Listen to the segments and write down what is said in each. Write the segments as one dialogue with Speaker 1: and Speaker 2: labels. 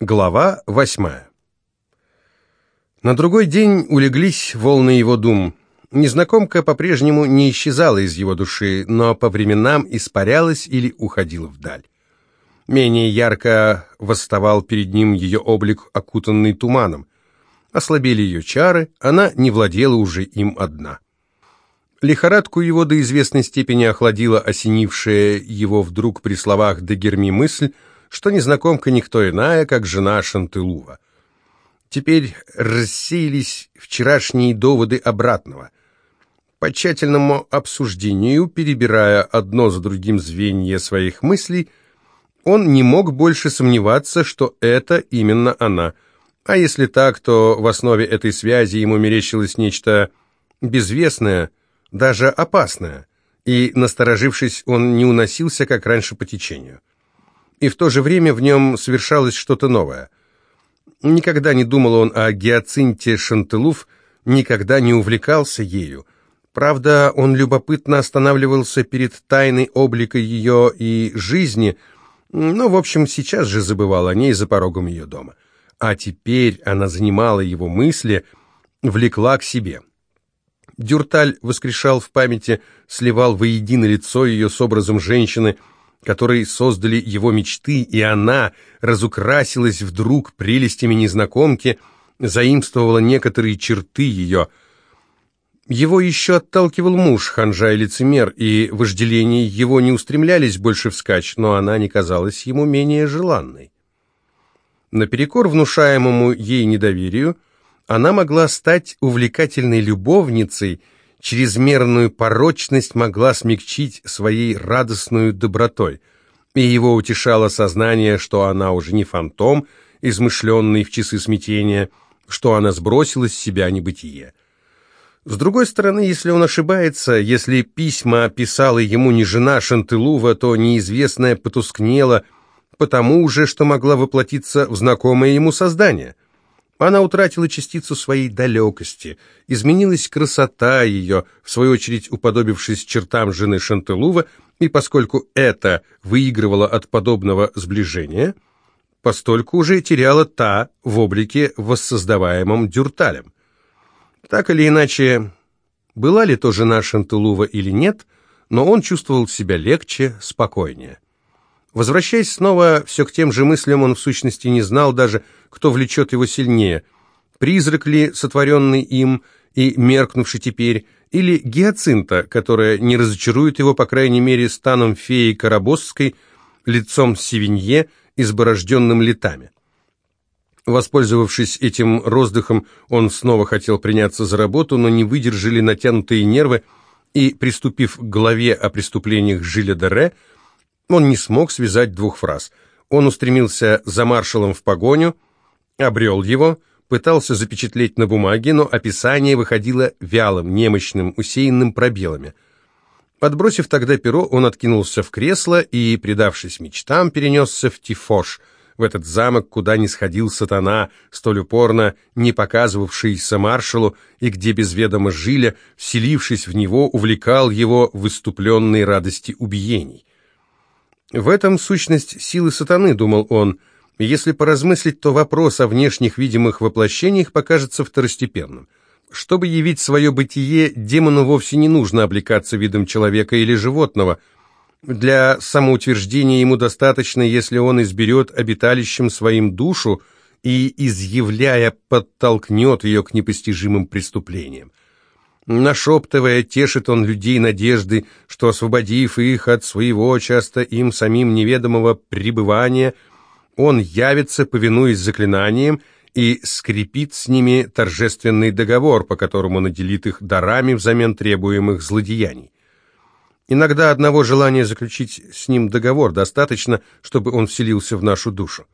Speaker 1: Глава восьмая На другой день улеглись волны его дум. Незнакомка по-прежнему не исчезала из его души, но по временам испарялась или уходила вдаль. Менее ярко восставал перед ним ее облик, окутанный туманом. Ослабели ее чары, она не владела уже им одна. Лихорадку его до известной степени охладила осенившая его вдруг при словах Дегерми мысль, что незнакомка никто иная, как жена Шантылува. Теперь рассеялись вчерашние доводы обратного. По тщательному обсуждению, перебирая одно за другим звенья своих мыслей, он не мог больше сомневаться, что это именно она. А если так, то в основе этой связи ему мерещилось нечто безвестное, даже опасное, и, насторожившись, он не уносился, как раньше, по течению и в то же время в нем совершалось что-то новое. Никогда не думал он о гиацинте Шантылуф, никогда не увлекался ею. Правда, он любопытно останавливался перед тайной обликой ее и жизни, но, в общем, сейчас же забывал о ней за порогом ее дома. А теперь она занимала его мысли, влекла к себе. Дюрталь воскрешал в памяти, сливал воедино лицо ее с образом женщины – которые создали его мечты, и она разукрасилась вдруг прелестями незнакомки, заимствовала некоторые черты ее. Его еще отталкивал муж, ханжа и лицемер, и вожделения его не устремлялись больше вскачь, но она не казалась ему менее желанной. Наперекор внушаемому ей недоверию, она могла стать увлекательной любовницей – чрезмерную порочность могла смягчить своей радостную добротой, и его утешало сознание, что она уже не фантом, измышленный в часы смятения, что она сбросила с себя небытие. С другой стороны, если он ошибается, если письма писала ему не жена Шантылува, то неизвестная потускнела, потому уже, что могла воплотиться в знакомое ему создание – она утратила частицу своей далекости, изменилась красота ее, в свою очередь уподобившись чертам жены Шантелува, и поскольку это выигрывало от подобного сближения, постольку уже теряла та в облике воссоздаваемом Дюрталем. Так или иначе, была ли то жена Шантелува или нет, но он чувствовал себя легче, спокойнее. Возвращаясь снова все к тем же мыслям, он в сущности не знал даже, кто влечет его сильнее. Призрак ли, сотворенный им и меркнувший теперь, или гиацинта, которая не разочарует его, по крайней мере, станом феи Карабосской, лицом Севинье, изборожденным летами. Воспользовавшись этим роздыхом, он снова хотел приняться за работу, но не выдержали натянутые нервы, и, приступив к главе о преступлениях Жиля Дере, он не смог связать двух фраз. Он устремился за маршалом в погоню, обрел его, пытался запечатлеть на бумаге, но описание выходило вялым, немощным, усеянным пробелами. Подбросив тогда перо, он откинулся в кресло и, предавшись мечтам, перенесся в Тифош, в этот замок, куда не сходил сатана, столь упорно не показывавшийся маршалу, и где без ведома Жиля, вселившись в него, увлекал его в выступленные радости убиений. В этом сущность силы сатаны, думал он, — если поразмыслить, то вопрос о внешних видимых воплощениях покажется второстепенным. Чтобы явить свое бытие, демону вовсе не нужно облекаться видом человека или животного. Для самоутверждения ему достаточно, если он изберет обиталищем своим душу и, изъявляя, подтолкнет ее к непостижимым преступлениям. Нашептывая, тешит он людей надежды, что, освободив их от своего, часто им самим неведомого пребывания – он явится, повинуясь заклинаниям, и скрепит с ними торжественный договор, по которому наделит их дарами взамен требуемых злодеяний. Иногда одного желания заключить с ним договор достаточно, чтобы он вселился в нашу душу.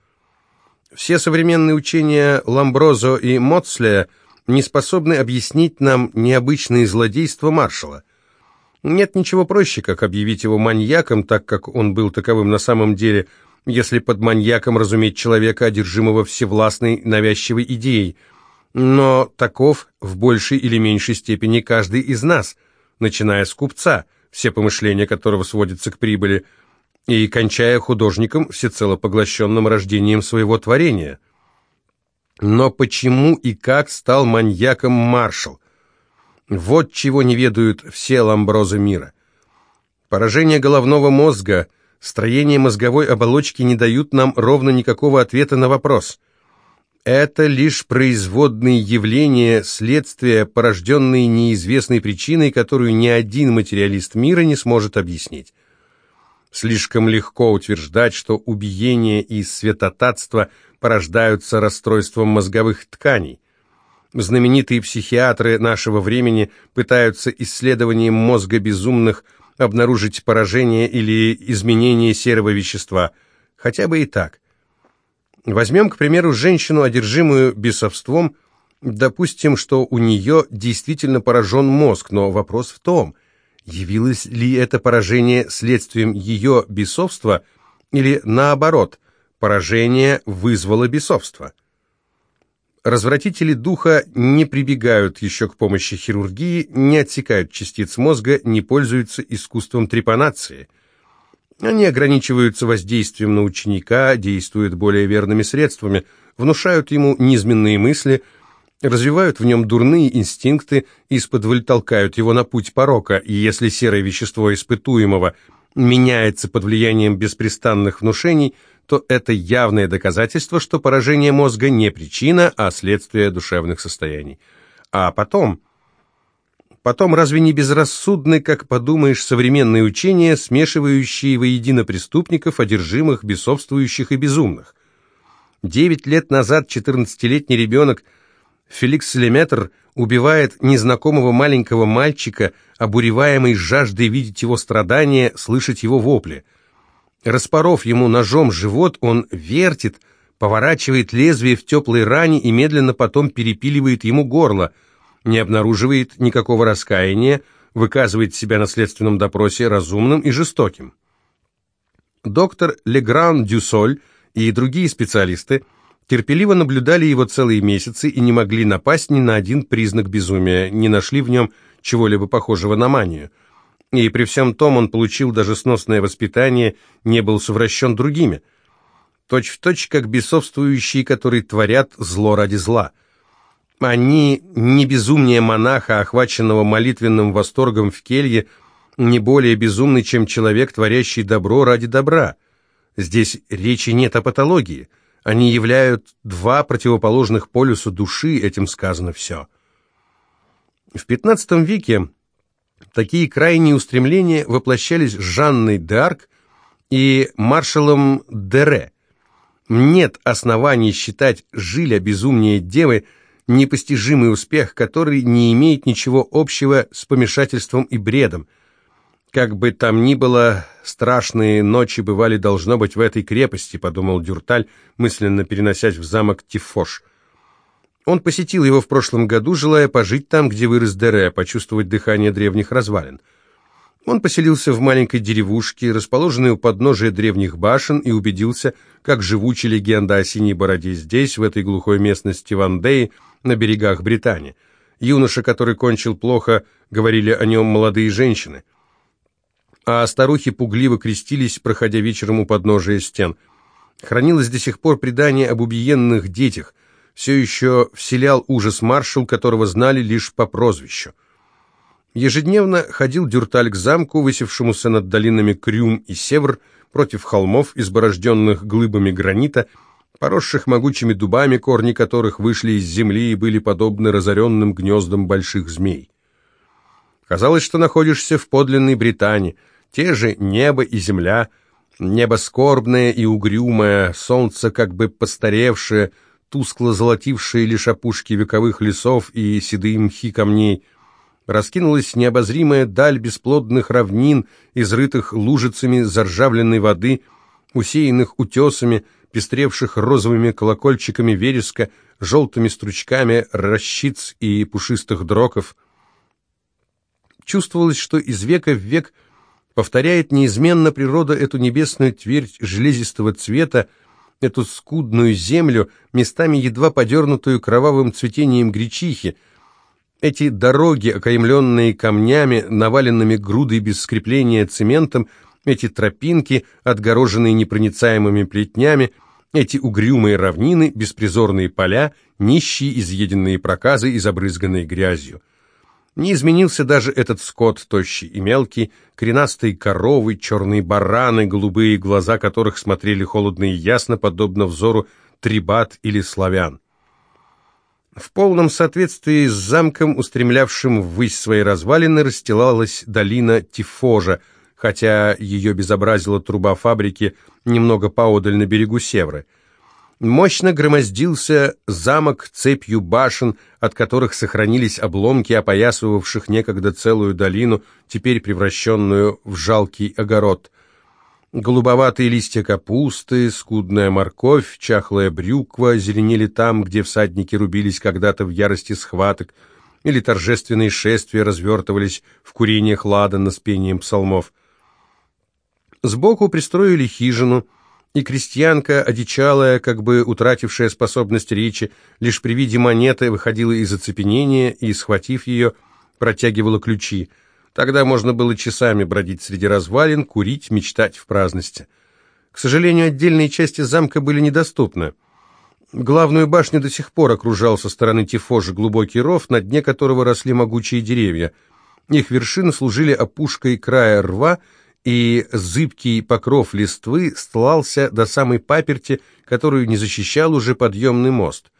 Speaker 1: Все современные учения Ламброзо и Моцлея не способны объяснить нам необычные злодейства маршала. Нет ничего проще, как объявить его маньяком, так как он был таковым на самом деле – если под маньяком разуметь человека, одержимого всевластной навязчивой идеей. Но таков в большей или меньшей степени каждый из нас, начиная с купца, все помышления которого сводятся к прибыли. и кончая художником, всецело поглощенным рождением своего творения. Но почему и как стал маньяком маршал? Вот чего не ведают все ламброзы мира. Поражение головного мозга, строение мозговой оболочки не дают нам ровно никакого ответа на вопрос. Это лишь производные явления, следствия, порожденные неизвестной причиной, которую ни один материалист мира не сможет объяснить. Слишком легко утверждать, что убиение и светотатство порождаются расстройством мозговых тканей. Знаменитые психиатры нашего времени пытаются исследованием мозга безумных обнаружить поражение или изменение серого вещества, хотя бы и так. Возьмем, к примеру, женщину, одержимую бесовством, допустим, что у нее действительно поражен мозг, но вопрос в том – Явилось ли это поражение следствием ее бесовства или наоборот, поражение вызвало бесовство? Развратители духа не прибегают еще к помощи хирургии, не отсекают частиц мозга, не пользуются искусством трепанации. Они ограничиваются воздействием на ученика, действуют более верными средствами, внушают ему низменные мысли – развивают в нем дурные инстинкты, из-под толкают его на путь порока, и если серое вещество испытуемого меняется под влиянием беспрестанных внушений, то это явное доказательство, что поражение мозга не причина, а следствие душевных состояний. А потом... Потом разве не безрассудны, как подумаешь, современные учения, смешивающие воедино преступников, одержимых, бесовствующих и безумных? Девять лет назад четырнадцатилетний ребенок – Феликс Леметр убивает незнакомого маленького мальчика, обуреваемый жаждой видеть его страдания, слышать его вопли. Распоров ему ножом живот, он вертит, поворачивает лезвие в теплой ране и медленно потом перепиливает ему горло, не обнаруживает никакого раскаяния, выказывает себя на следственном допросе разумным и жестоким. Доктор Легран Дюсоль и другие специалисты – терпеливо наблюдали его целые месяцы и не могли напасть ни на один признак безумия, не нашли в нем чего-либо похожего на манию. И при всем том он получил даже сносное воспитание, не был совращен другими. Точь в точь, как бесовствующие, которые творят зло ради зла. Они не безумнее монаха, охваченного молитвенным восторгом в келье, не более безумны, чем человек, творящий добро ради добра. Здесь речи нет о патологии – они являют два противоположных полюса души, этим сказано все. В XV веке такие крайние устремления воплощались Жанной д'Арк и маршалом Дере. Нет оснований считать Жиля безумнее девы непостижимый успех, который не имеет ничего общего с помешательством и бредом – как бы там ни было, страшные ночи бывали, должно быть, в этой крепости, подумал Дюрталь, мысленно переносясь в замок Тифош. Он посетил его в прошлом году, желая пожить там, где вырос Дере, почувствовать дыхание древних развалин. Он поселился в маленькой деревушке, расположенной у подножия древних башен, и убедился, как живуча легенда о синей бороде здесь, в этой глухой местности Вандеи, на берегах Британии. Юноша, который кончил плохо, говорили о нем молодые женщины а старухи пугливо крестились, проходя вечером у подножия стен. Хранилось до сих пор предание об убиенных детях. Все еще вселял ужас маршал, которого знали лишь по прозвищу. Ежедневно ходил Дюрталь к замку, высевшемуся над долинами Крюм и Севр, против холмов, изборожденных глыбами гранита, поросших могучими дубами, корни которых вышли из земли и были подобны разоренным гнездам больших змей. Казалось, что находишься в подлинной Британии – те же небо и земля, небо скорбное и угрюмое, солнце как бы постаревшее, тускло золотившие лишь опушки вековых лесов и седые мхи камней. Раскинулась необозримая даль бесплодных равнин, изрытых лужицами заржавленной воды, усеянных утесами, пестревших розовыми колокольчиками вереска, желтыми стручками рощиц и пушистых дроков. Чувствовалось, что из века в век – Повторяет неизменно природа эту небесную твердь железистого цвета, эту скудную землю, местами едва подернутую кровавым цветением гречихи, эти дороги, окаймленные камнями, наваленными грудой без скрепления цементом, эти тропинки, отгороженные непроницаемыми плетнями, эти угрюмые равнины, беспризорные поля, нищие изъеденные проказы и забрызганные грязью. Не изменился даже этот скот, тощий и мелкий, коренастые коровы, черные бараны, голубые глаза которых смотрели холодно и ясно, подобно взору трибат или славян. В полном соответствии с замком, устремлявшим ввысь свои развалины, расстилалась долина Тифожа, хотя ее безобразила труба фабрики немного поодаль на берегу Севры. Мощно громоздился замок цепью башен, от которых сохранились обломки, опоясывавших некогда целую долину, теперь превращенную в жалкий огород. Голубоватые листья капусты, скудная морковь, чахлая брюква зеленели там, где всадники рубились когда-то в ярости схваток, или торжественные шествия развертывались в курениях ладана с пением псалмов. Сбоку пристроили хижину — и крестьянка, одичалая, как бы утратившая способность речи, лишь при виде монеты выходила из оцепенения и, схватив ее, протягивала ключи. Тогда можно было часами бродить среди развалин, курить, мечтать в праздности. К сожалению, отдельные части замка были недоступны. Главную башню до сих пор окружал со стороны Тифожа глубокий ров, на дне которого росли могучие деревья. Их вершины служили опушкой края рва – и зыбкий покров листвы стлался до самой паперти, которую не защищал уже подъемный мост.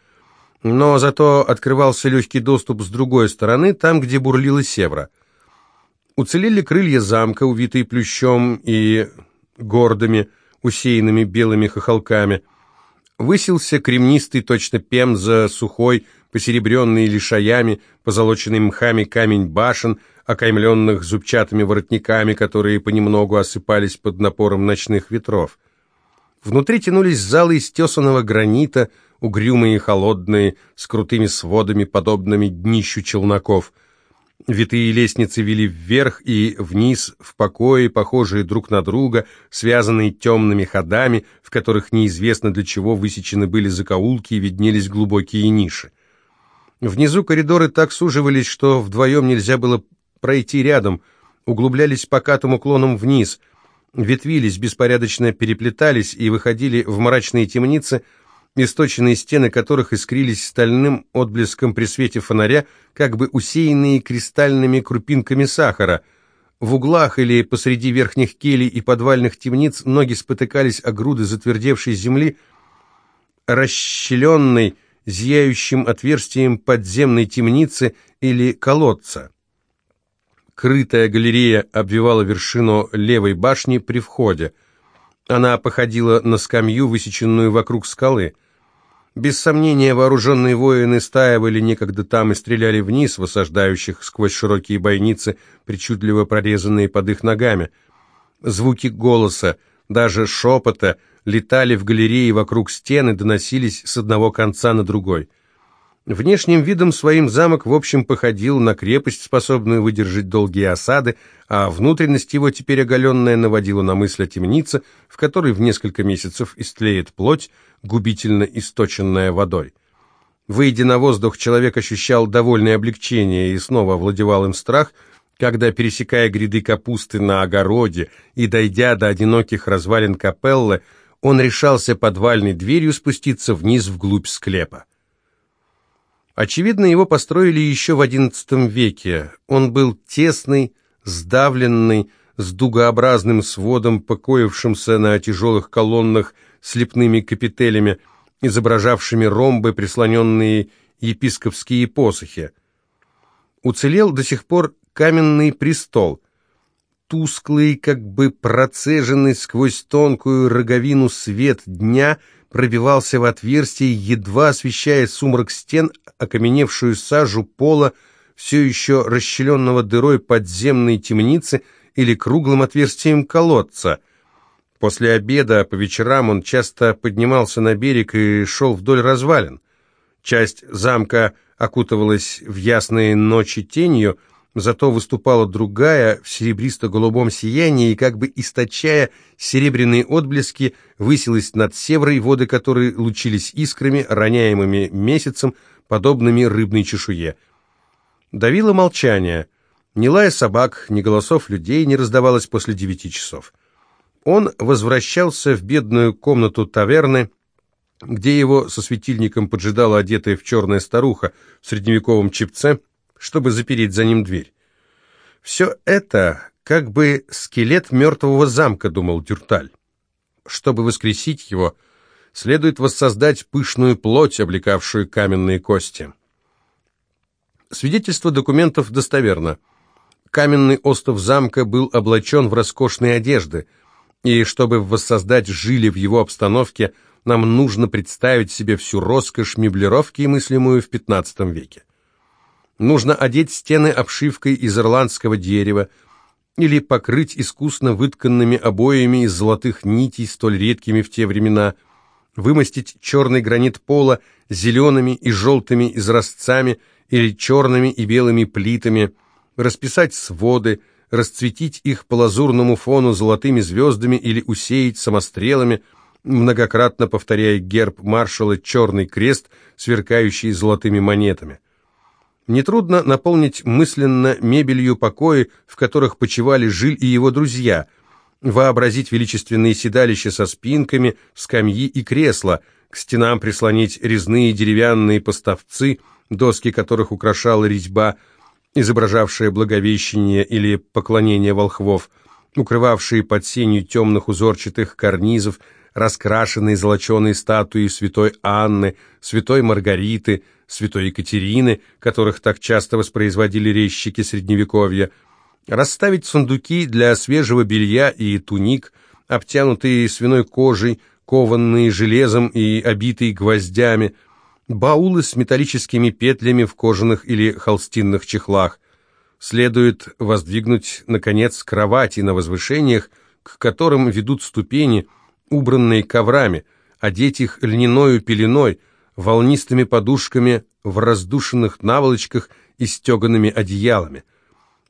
Speaker 1: Но зато открывался легкий доступ с другой стороны, там, где бурлила севра. Уцелели крылья замка, увитые плющом и гордыми, усеянными белыми хохолками. Высился кремнистый, точно пемза, сухой, посеребренный лишаями, позолоченный мхами камень башен — окаймленных зубчатыми воротниками, которые понемногу осыпались под напором ночных ветров. Внутри тянулись залы из тесаного гранита, угрюмые и холодные, с крутыми сводами, подобными днищу челноков. Витые лестницы вели вверх и вниз, в покои, похожие друг на друга, связанные темными ходами, в которых неизвестно для чего высечены были закоулки и виднелись глубокие ниши. Внизу коридоры так суживались, что вдвоем нельзя было пройти рядом, углублялись покатым уклоном вниз, ветвились, беспорядочно переплетались и выходили в мрачные темницы, источенные стены которых искрились стальным отблеском при свете фонаря, как бы усеянные кристальными крупинками сахара. В углах или посреди верхних келей и подвальных темниц ноги спотыкались о груды затвердевшей земли, расщеленной, зияющим отверстием подземной темницы или колодца. Крытая галерея обвивала вершину левой башни при входе. Она походила на скамью, высеченную вокруг скалы. Без сомнения, вооруженные воины стаивали некогда там и стреляли вниз, в осаждающих сквозь широкие бойницы, причудливо прорезанные под их ногами. Звуки голоса, даже шепота, летали в галерее вокруг стены, доносились с одного конца на другой — Внешним видом своим замок, в общем, походил на крепость, способную выдержать долгие осады, а внутренность его, теперь оголенная, наводила на мысль о темнице, в которой в несколько месяцев истлеет плоть, губительно источенная водой. Выйдя на воздух, человек ощущал довольное облегчение и снова овладевал им страх, когда, пересекая гряды капусты на огороде и дойдя до одиноких развалин капеллы, он решался подвальной дверью спуститься вниз вглубь склепа. Очевидно, его построили еще в XI веке. Он был тесный, сдавленный, с дугообразным сводом, покоившимся на тяжелых колоннах с лепными капителями, изображавшими ромбы, прислоненные епископские посохи. Уцелел до сих пор каменный престол, тусклый, как бы процеженный сквозь тонкую роговину свет дня — пробивался в отверстие, едва освещая сумрак стен, окаменевшую сажу пола, все еще расщеленного дырой подземной темницы или круглым отверстием колодца. После обеда по вечерам он часто поднимался на берег и шел вдоль развалин. Часть замка окутывалась в ясные ночи тенью, Зато выступала другая в серебристо-голубом сиянии и, как бы источая серебряные отблески, высилась над северой, воды которой лучились искрами, роняемыми месяцем, подобными рыбной чешуе. Давило молчание. Ни лая собак, ни голосов людей не раздавалось после девяти часов. Он возвращался в бедную комнату таверны, где его со светильником поджидала одетая в черная старуха в средневековом чепце, чтобы запереть за ним дверь. «Все это как бы скелет мертвого замка», — думал Дюрталь. «Чтобы воскресить его, следует воссоздать пышную плоть, облекавшую каменные кости». Свидетельство документов достоверно. Каменный остов замка был облачен в роскошные одежды, и чтобы воссоздать жили в его обстановке – нам нужно представить себе всю роскошь меблировки, мыслимую в XV веке. Нужно одеть стены обшивкой из ирландского дерева или покрыть искусно вытканными обоями из золотых нитей, столь редкими в те времена, вымостить черный гранит пола зелеными и желтыми изразцами или черными и белыми плитами, расписать своды, расцветить их по лазурному фону золотыми звездами или усеять самострелами – многократно повторяя герб маршала «Черный крест», сверкающий золотыми монетами. Нетрудно наполнить мысленно мебелью покои, в которых почивали Жиль и его друзья, вообразить величественные седалища со спинками, скамьи и кресла, к стенам прислонить резные деревянные поставцы, доски которых украшала резьба, изображавшая благовещение или поклонение волхвов, укрывавшие под сенью темных узорчатых карнизов, раскрашенные золоченые статуи святой Анны, святой Маргариты, святой Екатерины, которых так часто воспроизводили резчики Средневековья, расставить сундуки для свежего белья и туник, обтянутые свиной кожей, кованные железом и обитые гвоздями, баулы с металлическими петлями в кожаных или холстинных чехлах. Следует воздвигнуть, наконец, кровати на возвышениях, к которым ведут ступени – убранные коврами, одеть их льняною пеленой, волнистыми подушками в раздушенных наволочках и стеганными одеялами,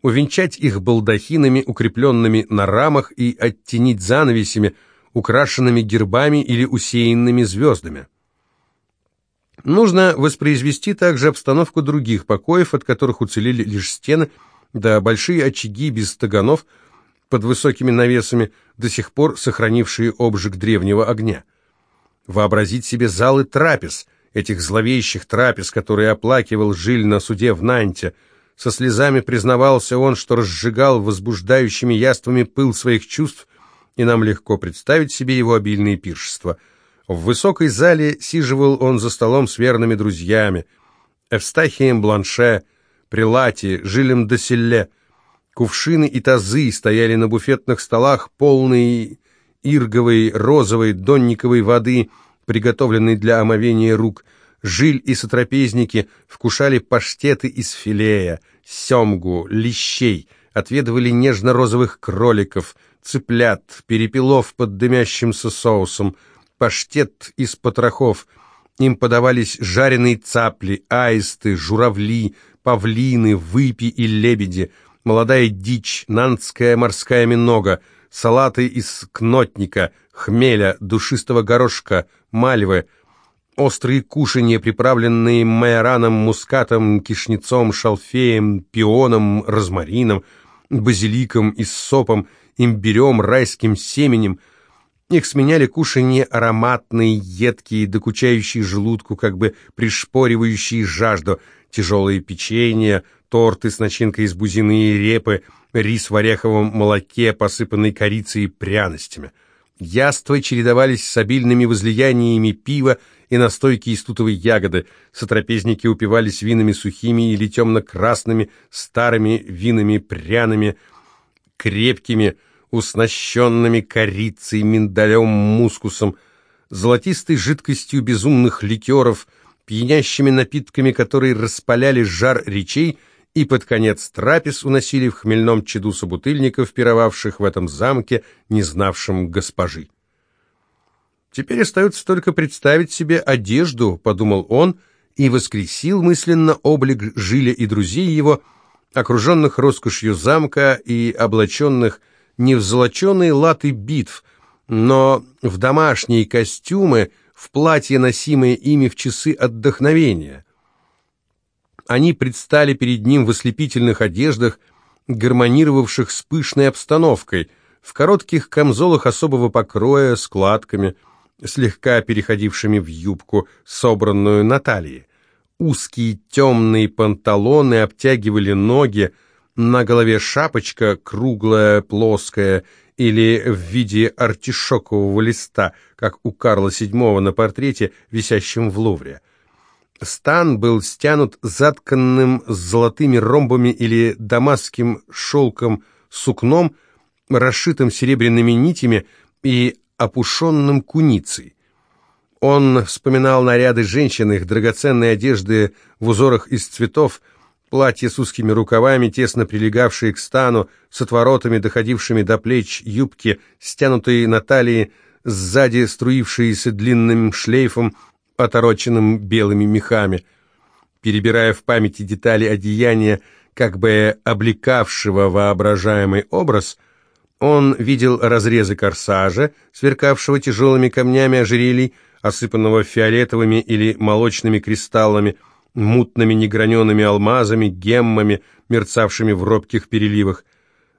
Speaker 1: увенчать их балдахинами, укрепленными на рамах, и оттенить занавесями, украшенными гербами или усеянными звездами. Нужно воспроизвести также обстановку других покоев, от которых уцелели лишь стены, да большие очаги без стаганов – под высокими навесами, до сих пор сохранившие обжиг древнего огня. Вообразить себе залы трапез, этих зловещих трапез, которые оплакивал Жиль на суде в Нанте. Со слезами признавался он, что разжигал возбуждающими яствами пыл своих чувств, и нам легко представить себе его обильные пиршества. В высокой зале сиживал он за столом с верными друзьями, Эвстахием Бланше, Прилати, Жилем Доселле, Кувшины и тазы стояли на буфетных столах, полные ирговой, розовой, донниковой воды, приготовленной для омовения рук. Жиль и сотрапезники вкушали паштеты из филея, семгу, лещей, отведывали нежно-розовых кроликов, цыплят, перепелов под дымящимся соусом, паштет из потрохов. Им подавались жареные цапли, аисты, журавли, павлины, выпи и лебеди — молодая дичь, нанская морская минога, салаты из кнотника, хмеля, душистого горошка, мальвы, острые кушанья, приправленные майораном, мускатом, кишнецом, шалфеем, пионом, розмарином, базиликом и сопом, имбирем, райским семенем. Их сменяли кушанья ароматные, едкие, докучающие желудку, как бы пришпоривающие жажду, тяжелые печенья, торты с начинкой из бузины и репы, рис в ореховом молоке, посыпанный корицей и пряностями. Яства чередовались с обильными возлияниями пива и настойки из тутовой ягоды. Сотрапезники упивались винами сухими или темно-красными, старыми винами пряными, крепкими, уснащенными корицей, миндалем, мускусом, золотистой жидкостью безумных ликеров, пьянящими напитками, которые распаляли жар речей — и под конец трапез уносили в хмельном чаду собутыльников, пировавших в этом замке, не знавшим госпожи. «Теперь остается только представить себе одежду», — подумал он, и воскресил мысленно облик Жиля и друзей его, окруженных роскошью замка и облаченных не в золоченые латы битв, но в домашние костюмы, в платье, носимые ими в часы отдохновения. Они предстали перед ним в ослепительных одеждах, гармонировавших с пышной обстановкой, в коротких камзолах особого покроя, складками, слегка переходившими в юбку, собранную на талии. Узкие темные панталоны обтягивали ноги, на голове шапочка, круглая, плоская, или в виде артишокового листа, как у Карла VII на портрете, висящем в Лувре. Стан был стянут затканным с золотыми ромбами или дамасским шелком сукном, расшитым серебряными нитями и опушенным куницей. Он вспоминал наряды женщин, их драгоценные одежды в узорах из цветов, платья с узкими рукавами, тесно прилегавшие к стану, с отворотами, доходившими до плеч, юбки, стянутые на талии, сзади струившиеся длинным шлейфом, отороченным белыми мехами. Перебирая в памяти детали одеяния, как бы облекавшего воображаемый образ, он видел разрезы корсажа, сверкавшего тяжелыми камнями ожерелий, осыпанного фиолетовыми или молочными кристаллами, мутными неграненными алмазами, геммами, мерцавшими в робких переливах.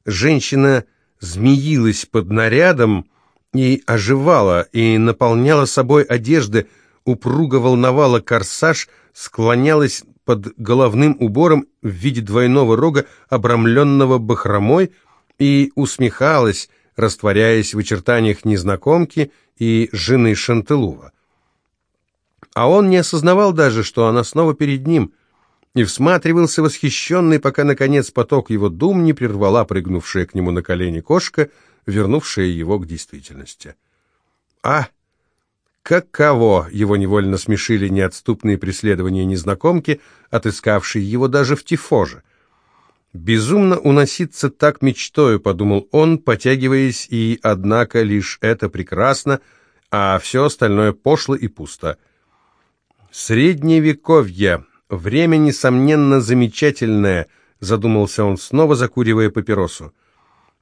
Speaker 1: Женщина змеилась под нарядом и оживала, и наполняла собой одежды, упруго волновала корсаж, склонялась под головным убором в виде двойного рога, обрамленного бахромой, и усмехалась, растворяясь в очертаниях незнакомки и жены Шантылува. А он не осознавал даже, что она снова перед ним, и всматривался восхищенный, пока, наконец, поток его дум не прервала прыгнувшая к нему на колени кошка, вернувшая его к действительности. А каково его невольно смешили неотступные преследования незнакомки, отыскавшей его даже в Тифоже. «Безумно уноситься так мечтою», — подумал он, потягиваясь, и, однако, лишь это прекрасно, а все остальное пошло и пусто — «Средневековье. Время, несомненно, замечательное», — задумался он снова, закуривая папиросу.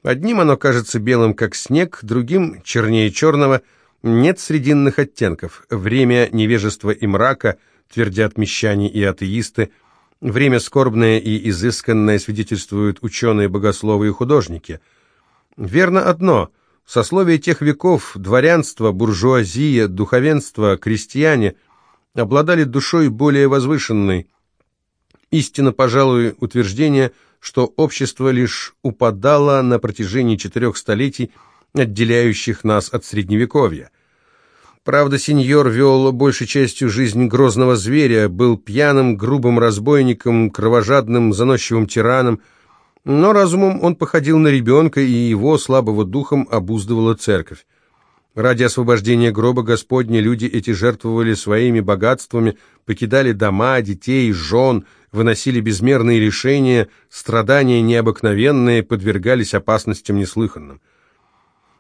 Speaker 1: «Одним оно кажется белым, как снег, другим — чернее черного. Нет срединных оттенков. Время невежества и мрака», — твердят мещане и атеисты. «Время скорбное и изысканное», — свидетельствуют ученые, богословы и художники. «Верно одно — сословие тех веков, дворянство, буржуазия, духовенство, крестьяне — обладали душой более возвышенной. Истина, пожалуй, утверждение, что общество лишь упадало на протяжении четырех столетий, отделяющих нас от Средневековья. Правда, сеньор вел большей частью жизнь грозного зверя, был пьяным, грубым разбойником, кровожадным, заносчивым тираном, но разумом он походил на ребенка, и его, слабого духом, обуздывала церковь. Ради освобождения гроба Господня люди эти жертвовали своими богатствами, покидали дома, детей, жен, выносили безмерные лишения, страдания необыкновенные, подвергались опасностям неслыханным.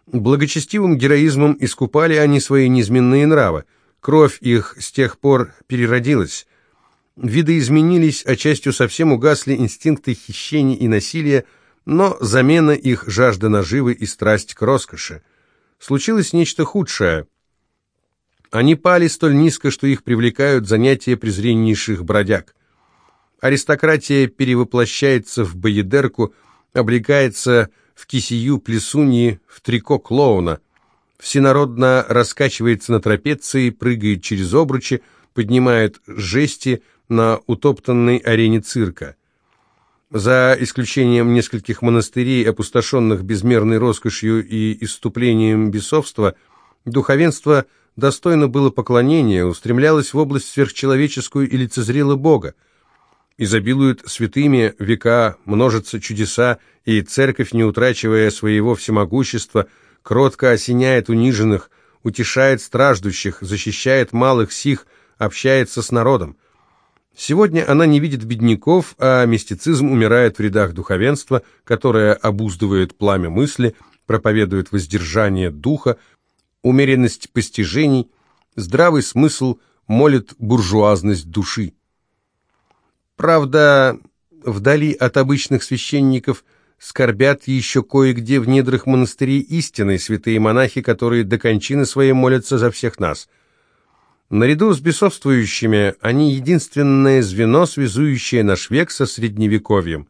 Speaker 1: Благочестивым героизмом искупали они свои низменные нравы. Кровь их с тех пор переродилась. Виды изменились, а частью совсем угасли инстинкты хищения и насилия, но замена их жажда наживы и страсть к роскоши случилось нечто худшее. Они пали столь низко, что их привлекают занятия презреннейших бродяг. Аристократия перевоплощается в боедерку, облекается в кисию плесуньи, в трико клоуна. Всенародно раскачивается на трапеции, прыгает через обручи, поднимает жести на утоптанной арене цирка. За исключением нескольких монастырей, опустошенных безмерной роскошью и иступлением бесовства, духовенство достойно было поклонения, устремлялось в область сверхчеловеческую и лицезрело Бога. Изобилуют святыми века, множатся чудеса, и церковь, не утрачивая своего всемогущества, кротко осеняет униженных, утешает страждущих, защищает малых сих, общается с народом. Сегодня она не видит бедняков, а мистицизм умирает в рядах духовенства, которое обуздывает пламя мысли, проповедует воздержание духа, умеренность постижений, здравый смысл молит буржуазность души. Правда, вдали от обычных священников скорбят еще кое-где в недрах монастырей истинные святые монахи, которые до кончины своей молятся за всех нас – Наряду с бесовствующими они единственное звено, связующее наш век со Средневековьем.